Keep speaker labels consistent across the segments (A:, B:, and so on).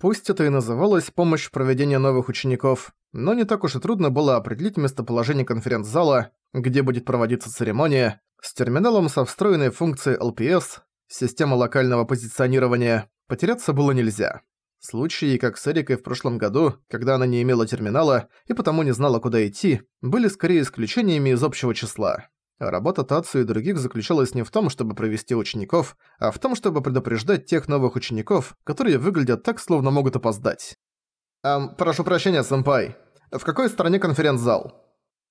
A: Пусть это и называлось «помощь в проведении новых учеников», но не так уж и трудно было определить местоположение конференц-зала, где будет проводиться церемония, с терминалом со встроенной функцией LPS, система локального позиционирования, потеряться было нельзя. Случаи, как с Эрикой в прошлом году, когда она не имела терминала и потому не знала, куда идти, были скорее исключениями из общего числа. Работа Тацу и других заключалась не в том, чтобы провести учеников, а в том, чтобы предупреждать тех новых учеников, которые выглядят так, словно могут опоздать. «Эм, прошу прощения, сэмпай. В какой стороне конференц-зал?»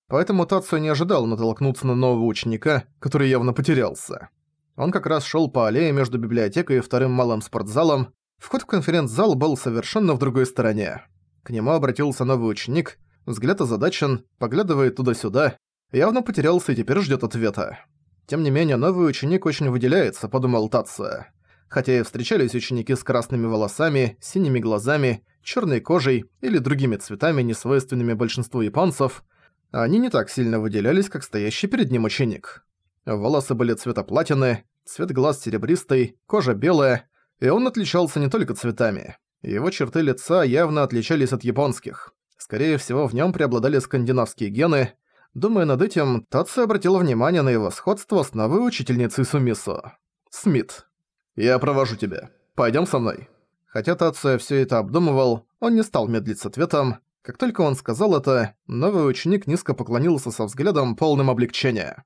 A: Поэтому Тацу не ожидал натолкнуться на нового ученика, который явно потерялся. Он как раз шёл по аллее между библиотекой и вторым малым спортзалом. Вход в конференц-зал был совершенно в другой стороне. К нему обратился новый ученик, взгляд озадачен, поглядывает туда-сюда, явно потерялся и теперь ждёт ответа. Тем не менее, новый ученик очень выделяется, подумал Татсо. Хотя и встречались ученики с красными волосами, синими глазами, чёрной кожей или другими цветами, несвойственными большинству японцев, они не так сильно выделялись, как стоящий перед ним ученик. Волосы были цвета платины, цвет глаз серебристый, кожа белая, и он отличался не только цветами. Его черты лица явно отличались от японских. Скорее всего, в нем преобладали скандинавские гены. Думая над этим, Татсо обратила внимание на его сходство с новой учительницей Сумисо. Смит. «Я провожу тебя. Пойдем со мной». Хотя Татсо все это обдумывал, он не стал медлить с ответом. Как только он сказал это, новый ученик низко поклонился со взглядом полным облегчения.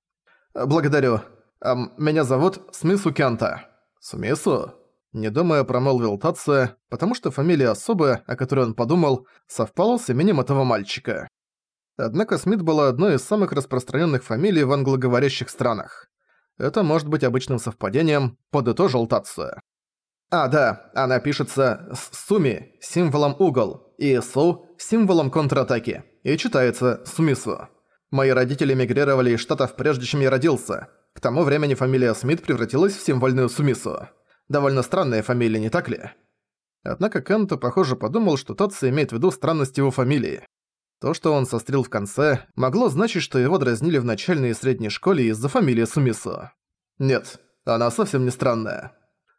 A: «Благодарю. Эм, меня зовут Смису Кента». «Смису?» Не думая, промолвил Татсо, потому что фамилия особая, о которой он подумал, совпала с именем этого мальчика. Однако Смит была одной из самых распространенных фамилий в англоговорящих странах. Это может быть обычным совпадением, подытожил Татсо. А, да, она пишется с Суми, символом угол, и Су, символом контратаки, и читается Сумису. Мои родители мигрировали из Штатов прежде, чем я родился. К тому времени фамилия Смит превратилась в символьную Сумису. Довольно странная фамилия, не так ли? Однако Кенто, похоже, подумал, что Татсо имеет в виду странность его фамилии. То, что он сострил в конце, могло значить, что его дразнили в начальной и средней школе из-за фамилии Сумису. Нет, она совсем не странная.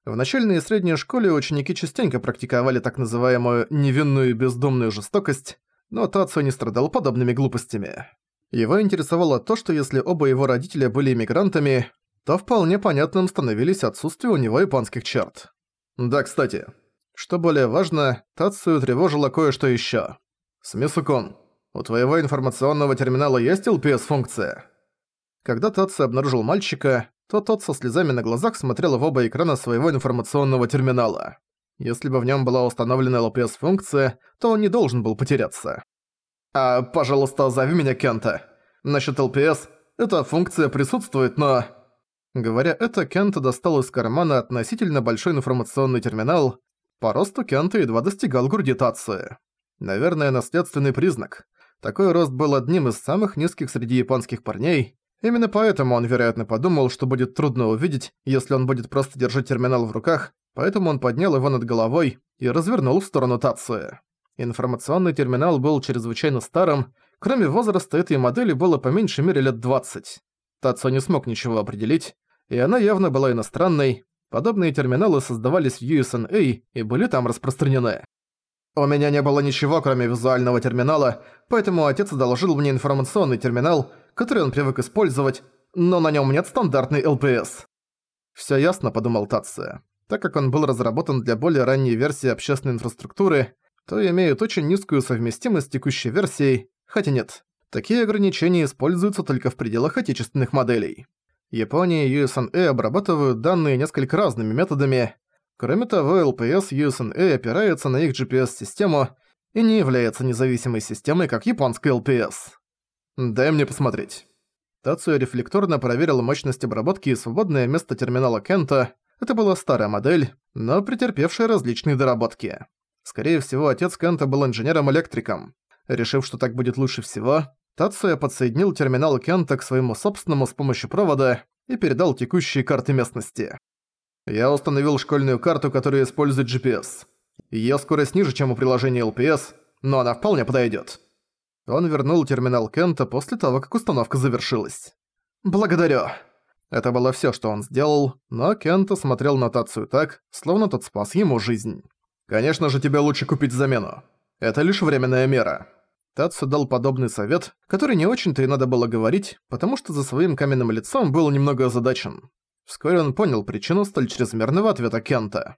A: В начальной и средней школе ученики частенько практиковали так называемую «невинную и бездумную жестокость», но Тацу не страдал подобными глупостями. Его интересовало то, что если оба его родителя были иммигрантами, то вполне понятным становились отсутствие у него японских черт. Да, кстати. Что более важно, Тацию тревожило кое-что ещё. Смисукон, у твоего информационного терминала есть LPS-функция? Когда Тацию обнаружил мальчика, то тот со слезами на глазах смотрел в оба экрана своего информационного терминала. Если бы в нём была установлена LPS-функция, то он не должен был потеряться. «А, пожалуйста, зови меня Кента. Насчет LPS, эта функция присутствует, но...» Говоря это, Кента достал из кармана относительно большой информационный терминал. По росту Кента едва достигал грудитации. Наверное, наследственный признак. Такой рост был одним из самых низких среди японских парней. Именно поэтому он, вероятно, подумал, что будет трудно увидеть, если он будет просто держать терминал в руках, поэтому он поднял его над головой и развернул в сторону Тации. Информационный терминал был чрезвычайно старым, кроме возраста этой модели было по меньшей мере лет 20. Тацо не смог ничего определить, и она явно была иностранной. Подобные терминалы создавались в USNA и были там распространены. У меня не было ничего, кроме визуального терминала, поэтому отец одолжил мне информационный терминал, который он привык использовать, но на нем нет стандартной LPS. Все ясно, подумал Татсо. Так как он был разработан для более ранней версии общественной инфраструктуры, то имеют очень низкую совместимость с текущей версией, хотя нет. Такие ограничения используются только в пределах отечественных моделей. Япония и USNA обрабатывают данные несколько разными методами. Кроме того, LPS USNA опирается на их GPS-систему и не является независимой системой, как японская LPS. Дай мне посмотреть. Тацуя рефлекторно проверил мощность обработки и свободное место терминала Кента. Это была старая модель, но претерпевшая различные доработки. Скорее всего, отец Кента был инженером-электриком. Решив, что так будет лучше всего, Тацуя подсоединил терминал Кента к своему собственному с помощью провода и передал текущие карты местности. Я установил школьную карту, которая использует GPS. Её скорость ниже, чем у приложения LPS, но она вполне подойдёт. Он вернул терминал Кента после того, как установка завершилась. «Благодарю». Это было всё, что он сделал, но Кента смотрел на Тацию так, словно тот спас ему жизнь. Конечно же, тебе лучше купить замену. Это лишь временная мера. Татсу дал подобный совет, который не очень-то и надо было говорить, потому что за своим каменным лицом был немного озадачен. Вскоре он понял причину столь чрезмерного ответа Кента.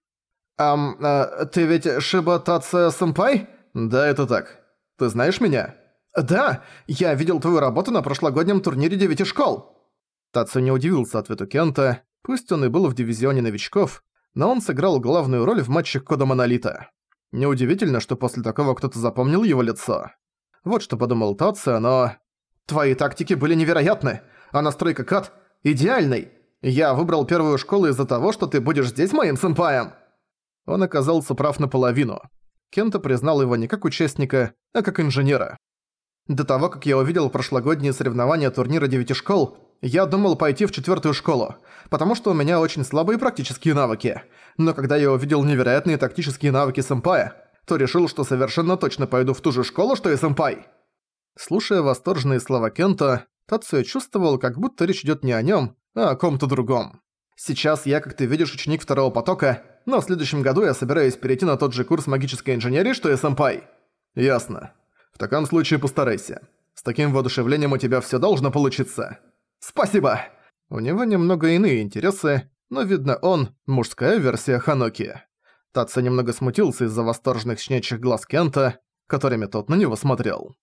A: «Ам, а, ты ведь Шиба Татсо-сэмпай?» «Да, это так. Ты знаешь меня?» «Да, я видел твою работу на прошлогоднем турнире девяти школ». Тацу не удивился ответу Кента, пусть он и был в дивизионе новичков, но он сыграл главную роль в матчах Кода Монолита. Неудивительно, что после такого кто-то запомнил его лицо. Вот что подумал Тацу, но... «Твои тактики были невероятны, а настройка кат идеальный. Я выбрал первую школу из-за того, что ты будешь здесь моим сэмпаем». Он оказался прав наполовину. Кента признал его не как участника, а как инженера. До того, как я увидел прошлогодние соревнования турнира девяти школ, я думал пойти в четвертую школу, потому что у меня очень слабые практические навыки. Но когда я увидел невероятные тактические навыки сэмпая, то решил, что совершенно точно пойду в ту же школу, что и сэмпай. Слушая восторженные слова Кента, Тацуя чувствовал, как будто речь идет не о нем, а о ком-то другом. Сейчас я, как ты видишь, ученик второго потока, но в следующем году я собираюсь перейти на тот же курс магической инженерии, что и сэмпай. Ясно. В таком случае постарайся. С таким воодушевлением у тебя всё должно получиться. Спасибо! У него немного иные интересы, но видно он – мужская версия Ханоки. Татса немного смутился из-за восторженных щенячьих глаз Кента, которыми тот на него смотрел.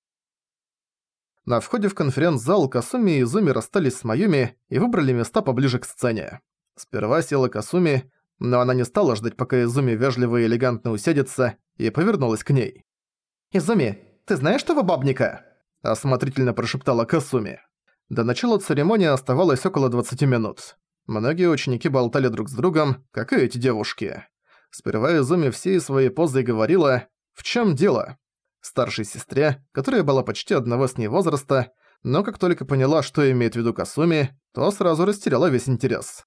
A: На входе в конференц-зал Касуми и Изуми расстались с Маюми и выбрали места поближе к сцене. Сперва села Касуми, но она не стала ждать, пока Изуми вежливо и элегантно усядется, и повернулась к ней. «Изуми, ты знаешь того бабника?» – осмотрительно прошептала Касуми. До начала церемонии оставалось около 20 минут. Многие ученики болтали друг с другом, как и эти девушки. Сперва Изуми всей своей позой говорила «В чем дело?». Старшей сестре, которая была почти одного с ней возраста, но как только поняла, что имеет в виду Касуми, то сразу растеряла весь интерес.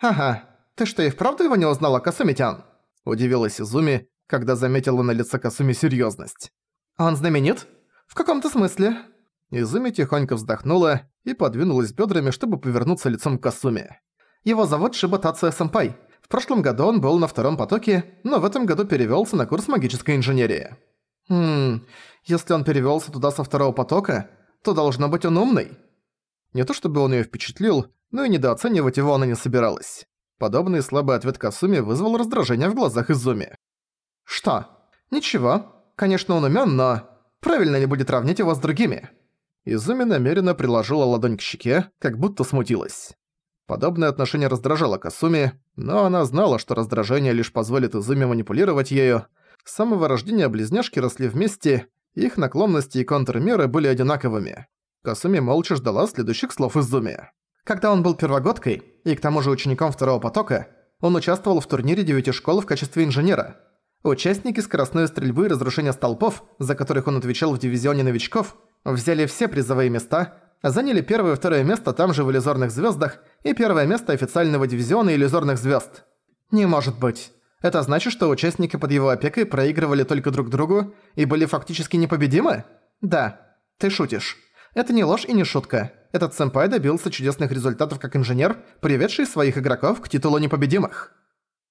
A: «Ага, ты что, и вправду его не узнала, Касуми-тян?» Удивилась Изуми, когда заметила на лице Касуми серьёзность. «Он знаменит? В каком-то смысле?» Изуми тихонько вздохнула и подвинулась бедрами, чтобы повернуться лицом к Касуми. «Его зовут Шибатация Сэмпай. В прошлом году он был на втором потоке, но в этом году перевёлся на курс магической инженерии». «Хм, если он перевёлся туда со второго потока, то должно быть он умный». Не то чтобы он её впечатлил, но и недооценивать его она не собиралась. Подобный слабый ответ Касуми вызвал раздражение в глазах Изуми. «Что? Ничего. Конечно, он умён, но... Правильно ли будет равнять его с другими?» Изуми намеренно приложила ладонь к щеке, как будто смутилась. Подобное отношение раздражало Касуми, но она знала, что раздражение лишь позволит Изуми манипулировать ею. С самого рождения близняшки росли вместе, их наклонности и контрмеры были одинаковыми. Касуми молча ждала следующих слов Изуми. Когда он был первогодкой, и к тому же учеником второго потока, он участвовал в турнире девяти школ в качестве инженера – Участники скоростной стрельбы и разрушения столпов, за которых он отвечал в дивизионе новичков, взяли все призовые места, заняли первое и второе место там же в иллюзорных звездах и первое место официального дивизиона иллюзорных звезд. Не может быть. Это значит, что участники под его опекой проигрывали только друг другу и были фактически непобедимы? Да, ты шутишь. Это не ложь и не шутка. Этот сэмпай добился чудесных результатов как инженер, приведший своих игроков к титулу непобедимых.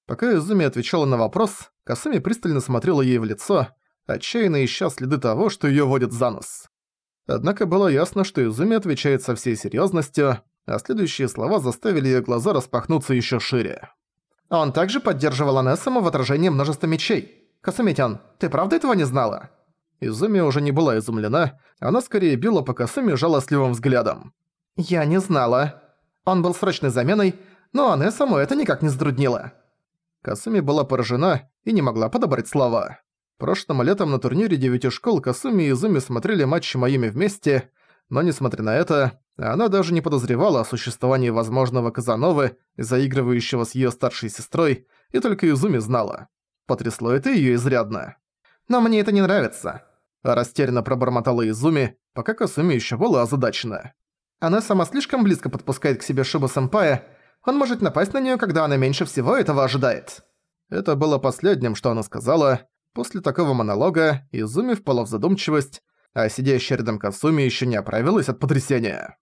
A: Пока Изуми отвечала на вопрос, Касуми пристально смотрела ей в лицо, отчаянно ища следы того, что её водит за нос. Однако было ясно, что Изуми отвечает со всей серьёзностью, а следующие слова заставили её глаза распахнуться ещё шире. Он также поддерживал Анессаму в отражении множества мечей. «Касумитян, ты правда этого не знала?» Изуми уже не была изумлена, она скорее била по Касуми жалостливым взглядом. «Я не знала. Он был срочной заменой, но Анессаму это никак не затруднило. Касуми была поражена и не могла подобрать слова. Прошлым летом на турнире девяти школ Касуми и Изуми смотрели матчи Майами вместе, но несмотря на это, она даже не подозревала о существовании возможного Казановы, заигрывающего с её старшей сестрой, и только Изуми знала. Потрясло это её изрядно. «Но мне это не нравится», – растерянно пробормотала Изуми, пока Касуми ещё была озадачена. Она сама слишком близко подпускает к себе Шиба-сэмпая, он может напасть на неё, когда она меньше всего этого ожидает». Это было последним, что она сказала. После такого монолога Изуми впала в задумчивость, а сидящая рядом Касуми ещё не оправилась от потрясения.